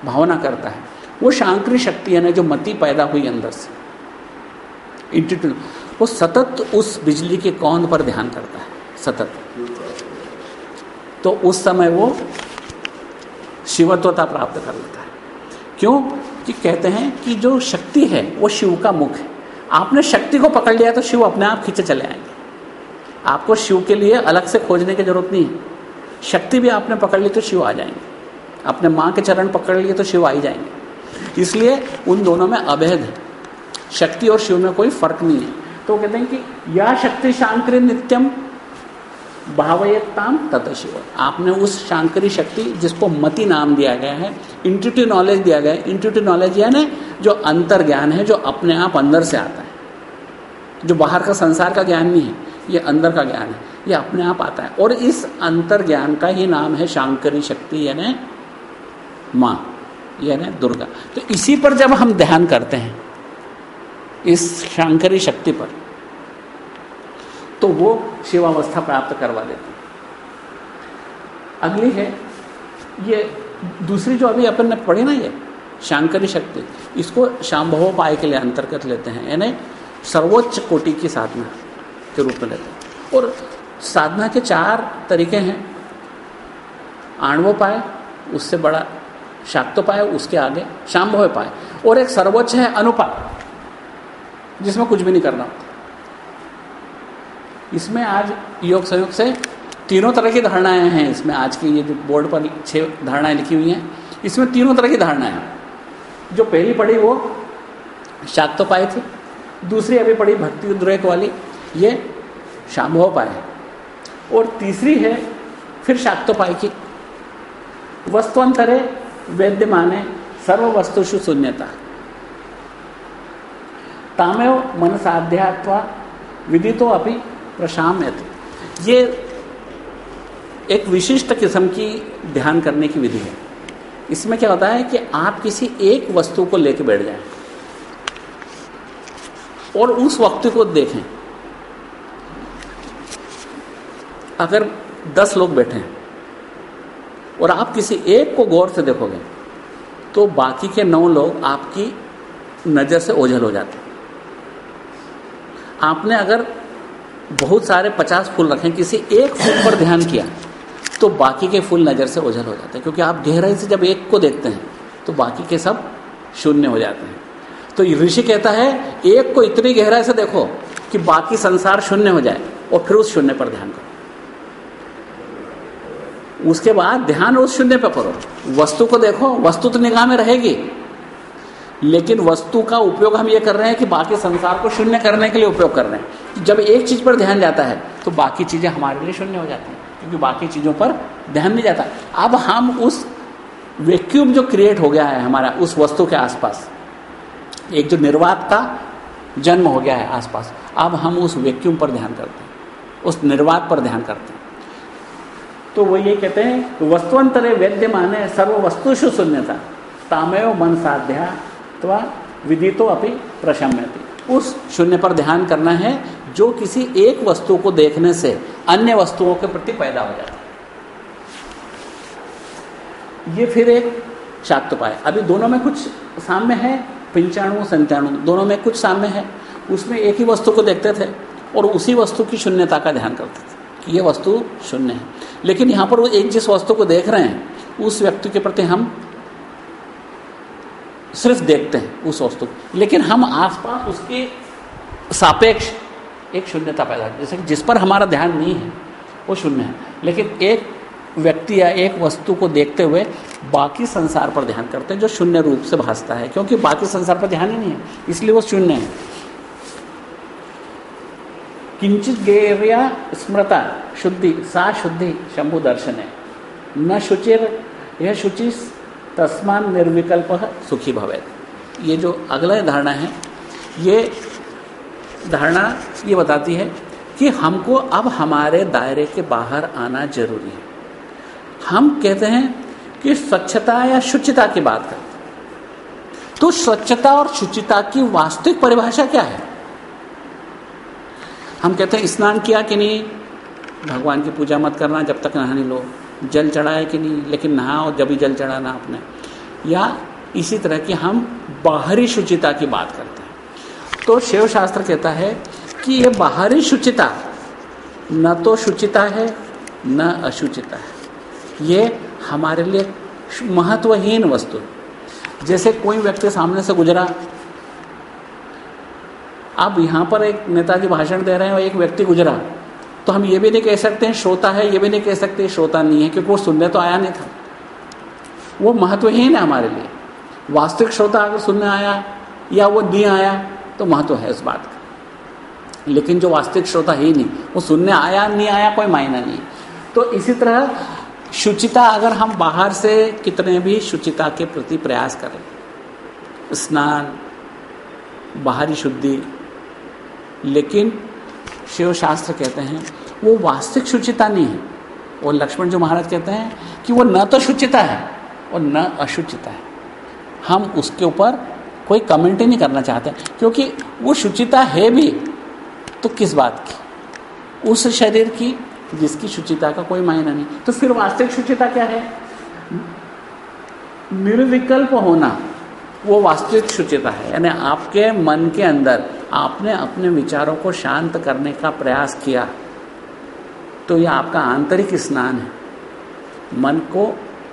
भावना करता है, वो शांकरी शक्ति है ना जो मति पैदा हुई अंदर से इंटीट्यूट वो सतत उस बिजली के कौन पर ध्यान करता है, सतत। तो उस समय वो शिवत्वता प्राप्त कर लेता है। क्यों? कि कहते हैं कि जो शक्ति है, वो शिव का मुख है। आपने शक्ति को पकड़ लिया तो शिव अपने आप खींचे चले आएँगे। आपको शिव के लिए अलग से खोजने की ज़रूरत नहीं है। शक्ति भी आपने पकड़ ली तो शिव आ जाएँगे। अपने माँ के चरण पकड़ लिए तो शिव आ ही जाएँगे। इसलिए उन दोनों में अभेद है। शक्ति और शिव में कोई फ़र्क नहीं है। तो कहते हैं कि यह शक्ति शांकरी नित्यम भावयताम तथा शिव आपने उस शांकरी शक्ति जिसको मति नाम दिया गया है इंट्यूटिव नॉलेज दिया गया है। इंट्यूटिव नॉलेज यानी जो अंतर ज्ञान है, जो अपने आप अंदर से आता है। जो बाहर का संसार का ज्ञान नहीं है, ये अंदर का ज्ञान है। ये अपने आप आता है। और इस अंतर ज्ञान का ही नाम है शांकरी शक्ति, यानी माँ, यानी दुर्गा। तो इसी पर जब हम ध्यान करते हैं, इस शांकरी शक्ति पर तो वो शिवावस्था प्राप्त करवा देते अगली है, ये दूसरी जो अभी अपन ने पढ़ी ना ये, शांकरी शक्ति, इसको पाए के लिए अंतर्गत लेते हैं, यानी सर्वोच्च कोटि की साधना के रूप में लेते हैं। और साधना के चार तरीके हैं, आणवोपाय, उससे बड़ा शाक्तोपाय, उसके आगे शाम्भव पाए और एक सर्वोच्च है अनुपाय, जिसमें कुछ भी नहीं करना। होता इसमें आज योग संयोग से तीनों तरह की धारणाएँ हैं इसमें। आज की ये जो बोर्ड पर छह धारणाएँ लिखी हुई हैं, इसमें तीनों तरह की धारणाएँ हैं। जो पहली पढ़ी वो शाक्तोपाय थी, दूसरी अभी पढ़ी भक्ति उद्रेक वाली, ये शाम्भोपाय है। और तीसरी है फिर शाक्तोपाय की। वस्तुअंतरे वेद्य माने सर्व वस्तुषु शून्यता। तामेव मन साध्यात्वा विदितो अभी प्रशाम्यते ये एक विशिष्ट किस्म की ध्यान करने की विधि है। इसमें क्या होता है कि आप किसी एक वस्तु को लेकर बैठ जाएँ और उस वक्त को देखें। अगर दस लोग बैठे हैं और आप किसी एक को गौर से देखोगे तो बाकी के नौ लोग आपकी नज़र से ओझल हो जाते हैं। आपने अगर बहुत सारे पचास फूल रखें, किसी एक फूल पर ध्यान किया तो बाकी के फूल नज़र से ओझल हो जाते हैं। क्योंकि आप गहराई से जब एक को देखते हैं तो बाकी के सब शून्य हो जाते हैं। तो ऋषि कहता है, एक को इतनी गहराई से देखो कि बाकी संसार शून्य हो जाए, और फिर उस शून्य पर ध्यान करो। उसके बाद ध्यान उस शून्य पर करो। वस्तु को देखो, वस्तु तो निगाह में रहेगी लेकिन वस्तु का उपयोग हम ये कर रहे हैं कि बाकी संसार को शून्य करने के लिए उपयोग कर रहे हैं। जब एक चीज़ पर ध्यान जाता है तो बाकी चीज़ें हमारे लिए शून्य हो जाती हैं, क्योंकि बाकी चीज़ों पर ध्यान नहीं जाता। अब हम उस वैक्यूम जो क्रिएट हो गया है हमारा, उस वस्तु के आसपास, एक जो निर्वात का जन्म हो गया है आसपास, अब हम उस वैक्यूम पर ध्यान करते हैं, उस निर्वात पर ध्यान करते हैं। तो वो ये कहते हैं, वस्तुअंतरे वैद्य माने सर्व वस्तुषु शून्यता तामयो मन साध्या अथवा विदितो अपनी प्रशम्यति। उस शून्य पर ध्यान करना है, जो किसी एक वस्तु को देखने से अन्य वस्तुओं के प्रति पैदा हो जाता है। ये फिर एक शाक्तोपाय अभी दोनों में कुछ साम्य है, पंचाणु संताणु दोनों में कुछ साम्य है। उसमें एक ही वस्तु को देखते थे और उसी वस्तु की शून्यता का ध्यान करते थे कि ये वस्तु शून्य है। लेकिन यहाँ पर वो एक जिस वस्तु को देख रहे हैं, उस व्यक्ति के प्रति हम सिर्फ़ देखते हैं उस वस्तु लेकिन हम आसपास उसके सापेक्ष एक शून्यता पैदा जैसे कि जिस पर हमारा ध्यान नहीं है, वो शून्य है। लेकिन एक व्यक्ति या एक वस्तु को देखते हुए बाकी संसार पर ध्यान करते हैं, जो शून्य रूप से भासता है, क्योंकि बाकी संसार पर ध्यान ही नहीं है, इसलिए वो शून्य है। किंचित गेरिया स्मृता, शुद्धि, सा शुद्धि, शंभु दर्शन है। न शुचिर, यह शुचि तस्मान निर्विकल्प सुखी भवे ये जो अगला धारणा है, ये धारणा ये बताती है कि हमको अब हमारे दायरे के बाहर आना ज़रूरी है। हम कहते हैं कि स्वच्छता या शुचिता की बात करते तो स्वच्छता और शुचिता की वास्तविक परिभाषा क्या है? हम कहते हैं स्नान किया कि नहीं? भगवान की पूजा मत करना, जब तक नहा लो। जल चढ़ाए कि नहीं, लेकिन नहाओ, जब ही जल चढ़ाना आपने। या इसी तरह की हम बाहरी शुचिता की बात करते हैं। तो शिव शास्त्र कहता है कि ये बाहरी शुचिता, न तो शुचिता है, न अशुचिता है। ये हमारे लिए महत्वहीन वस्तु जैसे कोई व्यक्ति सामने से गुजरा, अब यहाँ पर एक नेताजी भाषण दे रहे हैं और एक व्यक्ति गुजरा तो हम ये भी नहीं कह सकते हैं, श्रोता है, ये भी नहीं कह सकते श्रोता नहीं है, क्योंकि वो सुनने तो आया नहीं था। वो महत्वहीन है हमारे लिए। वास्तविक श्रोता अगर सुनने आया या वो नहीं आया तो महत्व है उस बात का। लेकिन जो वास्तविक श्रोता ही नहीं, वो सुनने आया, नहीं आया, कोई मायना नहीं तो इसी तरह शुचिता, अगर हम बाहर से कितने भी शुचिता के प्रति प्रयास करें, स्नान, बाहरी शुद्धि, लेकिन शिव शास्त्र कहते हैं, वो वास्तविक शुचिता नहीं है। और लक्ष्मण जो महाराज कहते हैं कि वो न तो शुचिता है और न अशुचिता है। हम उसके ऊपर कोई कमेंट ही नहीं करना चाहते, क्योंकि वो शुचिता है भी तो किस बात की? उस शरीर की जिसकी शुचिता का कोई मायना नहीं। तो फिर वास्तविक शुचिता क्या है? निर्विकल्प होना, वो वास्तविक शुचिता है। यानी आपके मन के अंदर आपने अपने विचारों को शांत करने का प्रयास किया तो यह आपका आंतरिक स्नान है। मन को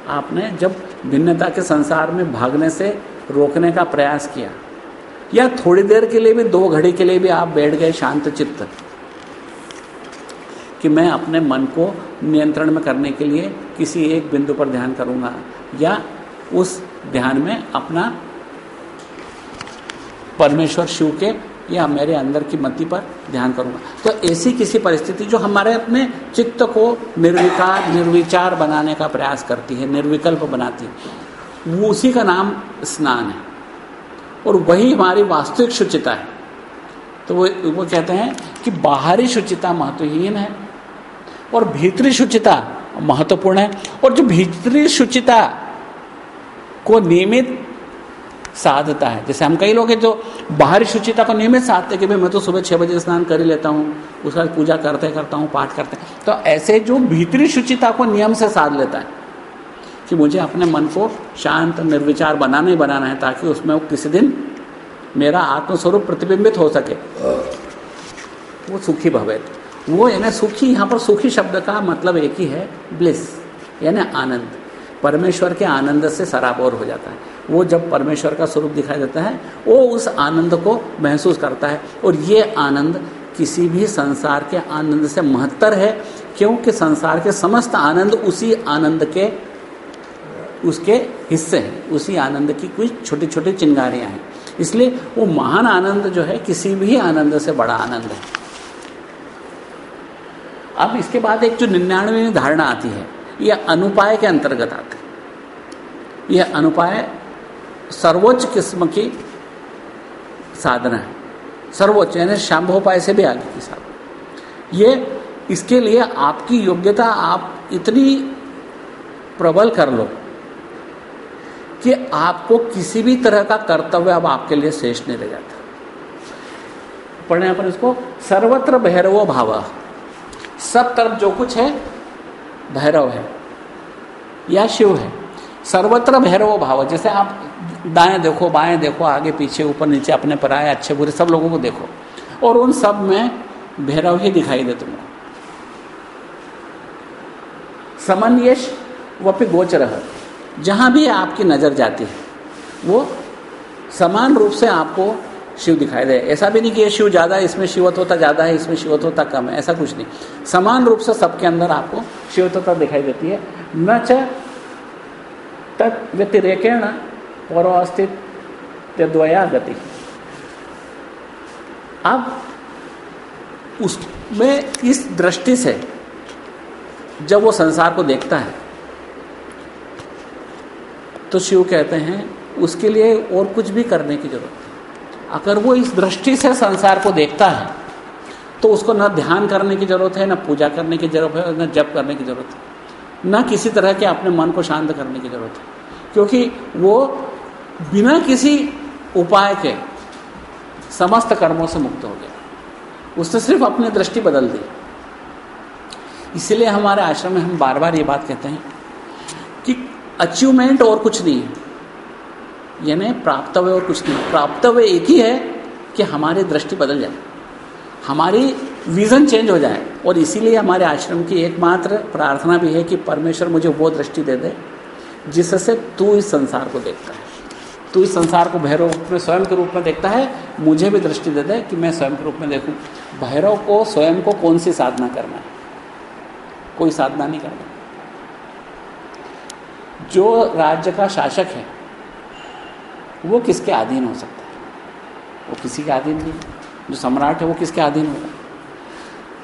आपने जब भिन्नता के संसार में भागने से रोकने का प्रयास किया, या थोड़ी देर के लिए भी, दो घड़ी के लिए भी आप बैठ गए शांत चित्त, कि मैं अपने मन को नियंत्रण में करने के लिए किसी एक बिंदु पर ध्यान करूँगा, या उस ध्यान में अपना परमेश्वर शिव के या मेरे अंदर की मति पर ध्यान करूँगा। तो ऐसी किसी परिस्थिति जो हमारे अपने चित्त को निर्विकार, निर्विचार बनाने का प्रयास करती है, निर्विकल्प बनाती है, वो उसी का नाम स्नान है। और वही हमारी वास्तविक शुचिता है। तो वो वो कहते हैं कि बाहरी शुचिता महत्वहीन है और भीतरी शुचिता महत्वपूर्ण है। और जो भीतरी शुचिता को नियमित साधता है। जैसे हम कई लोग हैं जो बाहरी शुचिता को नियमित साधते कि भाई मैं तो सुबह छः बजे स्नान कर ही लेता हूँ, उसका पूजा करते करता हूँ, पाठ करते तो ऐसे जो भीतरी शुचिता को नियम से साध लेता है कि मुझे अपने मन को शांत, निर्विचार बनाना ही बनाना है ताकि उसमें वो किसी दिन मेरा आत्मस्वरूप प्रतिबिंबित हो सके। वो सुखी भवे। वो यानी सुखी, यहाँ पर सुखी शब्द का मतलब एक ही है ब्लिस यानी आनंद। परमेश्वर के आनंद से सराबोर हो जाता है। वो जब परमेश्वर का स्वरूप दिखाई देता है, वो उस आनंद को महसूस करता है। और ये आनंद किसी भी संसार के आनंद से महत्तर है, क्योंकि संसार के समस्त आनंद उसी आनंद के, उसके हिस्से हैं। उसी आनंद की कुछ छोटी छोटी चिंगारियाँ हैं। इसलिए वो महान आनंद जो है, किसी भी आनंद से बड़ा आनंद है। अब इसके बाद एक जो निन्यानवे धारणा आती है यह अनुपाय के अंतर्गत आते यह अनुपाय सर्वोच्च किस्म की साधना है। सर्वोच्च, यानी शाम्भोपाय से भी आगे की साधना। ये इसके लिए आपकी योग्यता आप इतनी प्रबल कर लो कि आपको किसी भी तरह का कर्तव्य अब आपके लिए शेष नहीं रह जाता। पढ़ने अपन इसको। सर्वत्र भैरवो भाव। सब तरफ़ जो कुछ है भैरव है, या शिव है। सर्वत्र भैरव भाव जैसे आप दाएँ देखो, बाएँ देखो, आगे, पीछे, ऊपर, नीचे, अपने पर आए अच्छे, बुरे, सब लोगों को देखो। और उन सब में भैरव ही दिखाई दे तुमको। समन्यश वपि गोचर। जहाँ भी आपकी नज़र जाती है, वो समान रूप से आपको शिव दिखाई दे। ऐसा भी नहीं कि ये शिव ज़्यादा है, इसमें शिवत्वता ज़्यादा है, इसमें शिवत्वता कम है, ऐसा कुछ नहीं। समान रूप से सबके अंदर आपको शिवत्वता दिखाई देती है। न च तत् व्यतिरेकेण गति। अब उसमें इस दृष्टि से जब वो संसार को देखता है तो शिव कहते हैं, उसके लिए और कुछ भी करने की ज़रूरत अगर वो इस दृष्टि से संसार को देखता है तो उसको न ध्यान करने की ज़रूरत है, न पूजा करने की ज़रूरत है, न जप करने की ज़रूरत है, न किसी तरह के अपने मन को शांत करने की ज़रूरत है। क्योंकि वो बिना किसी उपाय के समस्त कर्मों से मुक्त हो गया। उसने सिर्फ़ अपनी दृष्टि बदल दी। इसलिए हमारे आश्रम में हम बार बार ये बात कहते हैं कि अचीवमेंट और कुछ नहीं है। यानी प्राप्तव्य और कुछ नहीं। प्राप्तव्य एक ही है कि हमारी दृष्टि बदल जाए। हमारी विजन चेंज हो जाए। और इसीलिए हमारे आश्रम की एकमात्र प्रार्थना भी है कि परमेश्वर मुझे वो दृष्टि दे दे, जिससे तू इस संसार को देखता है। तू इस संसार को भैरव रूप में स्वयं के रूप में देखता है, मुझे भी दृष्टि दे दे कि मैं स्वयं के रूप में देखूँ। भैरव को, स्वयं को कौन सी साधना करना है? कोई साधना नहीं करना। जो राज्य का शासक है वो किसके अधीन हो सकता है? वो किसी के अधीन नहीं। जो सम्राट है, वो किसके अधीन होगा?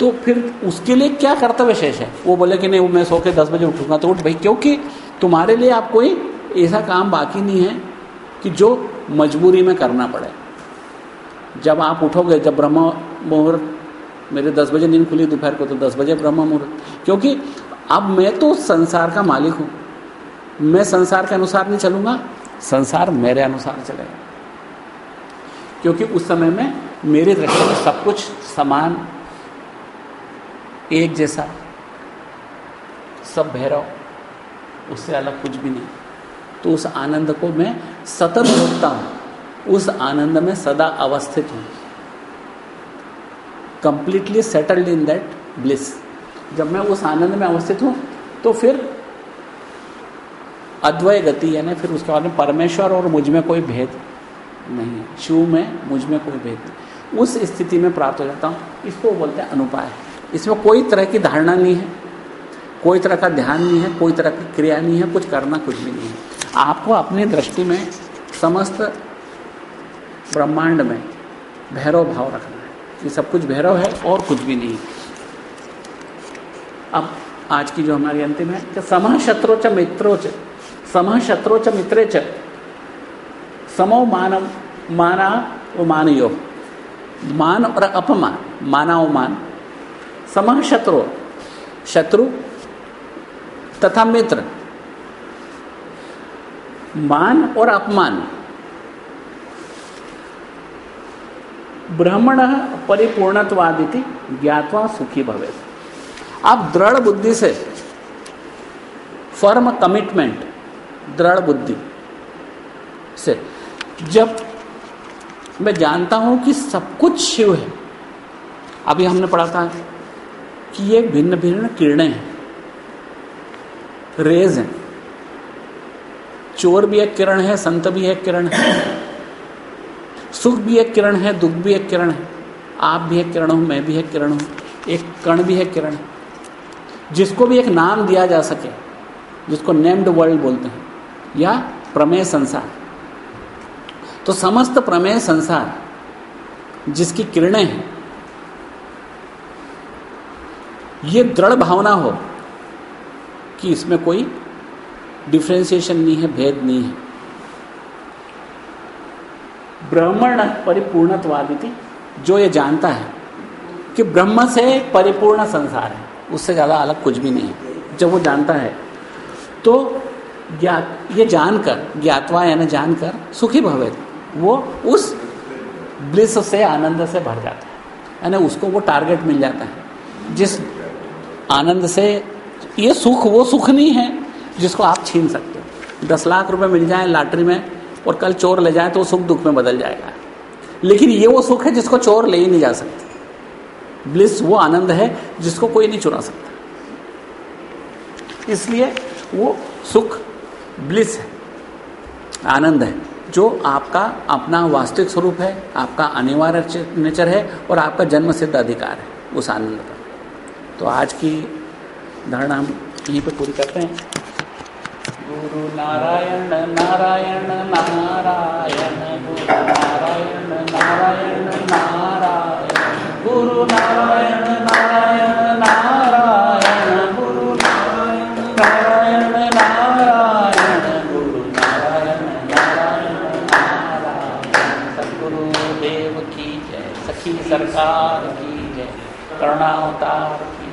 तो फिर उसके लिए क्या कर्तव्य शेष है? वो बोले कि नहीं, मैं सो के दस बजे उठूँगा। तो उठ, भाई, क्योंकि तुम्हारे लिए आप कोई ऐसा काम बाकी नहीं है कि जो मजबूरी में करना पड़े। जब आप उठोगे, जब ब्रह्म मुहूर्त, मेरे दस बजे नींद खुली दोपहर को तो दस बजे ब्रह्म मुहूर्त। क्योंकि अब मैं तो संसार का मालिक हूँ। मैं संसार के अनुसार नहीं चलूँगा। संसार मेरे अनुसार चलेगा क्योंकि उस समय में मेरी दृष्टि में सब कुछ समान, एक जैसा, सब भैरव, उससे अलग कुछ भी नहीं। तो उस आनंद को मैं सतत भोगता हूँ। उस आनंद में सदा अवस्थित हूँ। Completely settled in that bliss जब मैं उस आनंद में अवस्थित हूँ तो फिर अद्वय गति यानी फिर उसके बाद में परमेश्वर और मुझमें कोई भेद नहीं है। शिव में, मुझमें कोई भेद नहीं उस स्थिति में प्राप्त हो जाता हूँ। इसको बोलते हैं अनुपाय। इसमें कोई तरह की धारणा नहीं है। कोई तरह का ध्यान नहीं है, कोई तरह की क्रिया नहीं है, कुछ करना कुछ भी नहीं है। आपको अपनी दृष्टि में समस्त ब्रह्मांड में भैरव भाव रखना है। ये सब कुछ भैरव है और कुछ भी नहीं अब आज की जो हमारी अंतिम है कि सम शत्रु च मित्रो सम शत्रु च मित्रे च। समो मानव माना मानयो मान और अपमान, माना मान सम शत्रु। शत्रु तथा मित्र। मान और अपमान। ब्राह्मण परिपूर्णत्वादिति ज्ञातवा सुखी भवे आप दृढ़ बुद्धि से फर्म कमिटमेंट दृढ़ बुद्धि से। जब मैं जानता हूँ कि सब कुछ शिव है, अभी हमने पढ़ा था कि ये भिन्न भिन्न किरणें हैं, रेज हैं। चोर भी एक किरण है, संत भी एक किरण है, सुख भी एक किरण है, दुख भी एक किरण है, आप भी एक किरण हो, मैं भी एक किरण हूँ, एक कण भी एक किरण है। जिसको भी एक नाम दिया जा सके, जिसको नेम्ड वर्ल्ड बोलते हैं या प्रमेय संसार। तो समस्त प्रमेय संसार जिसकी किरणें हैं, ये दृढ़ भावना हो कि इसमें कोई डिफ्रेंसिएशन नहीं है, भेद नहीं है। ब्राह्मण परिपूर्णत्वादिति, जो ये जानता है कि ब्रह्म से परिपूर्ण संसार है, उससे ज़्यादा अलग कुछ भी नहीं है। जब वो जानता है तो ज्ञात, ये जानकर ज्ञातवा यानी जानकर सुखी भवे। वो उस ब्लिस से, आनंद से भर जाता है। यानी उसको वो टारगेट मिल जाता है। जिस आनंद से, ये सुख, वो सुख नहीं है, जिसको आप छीन सकते हो। दस लाख रुपए मिल जाए लॉटरी में और कल चोर ले जाए तो वो सुख दुख में बदल जाएगा। लेकिन ये वो सुख है जिसको चोर ले ही नहीं जा सकते। ब्लिस वो आनंद है जिसको कोई नहीं चुरा सकता। इसलिए वो सुख ब्लिस है, आनंद है, जो आपका अपना वास्तविक स्वरूप है, आपका अनिवार्य नेचर है और आपका जन्म सिद्ध अधिकार है, उस आनंद का। तो आज की धारणा हम यहीं पे पूरी करते हैं। गुरु नारायण नारायण नारायण, गुरु नारायण नारायण नारायण, गुरु नारायण। सखी की जय। करुणावतार की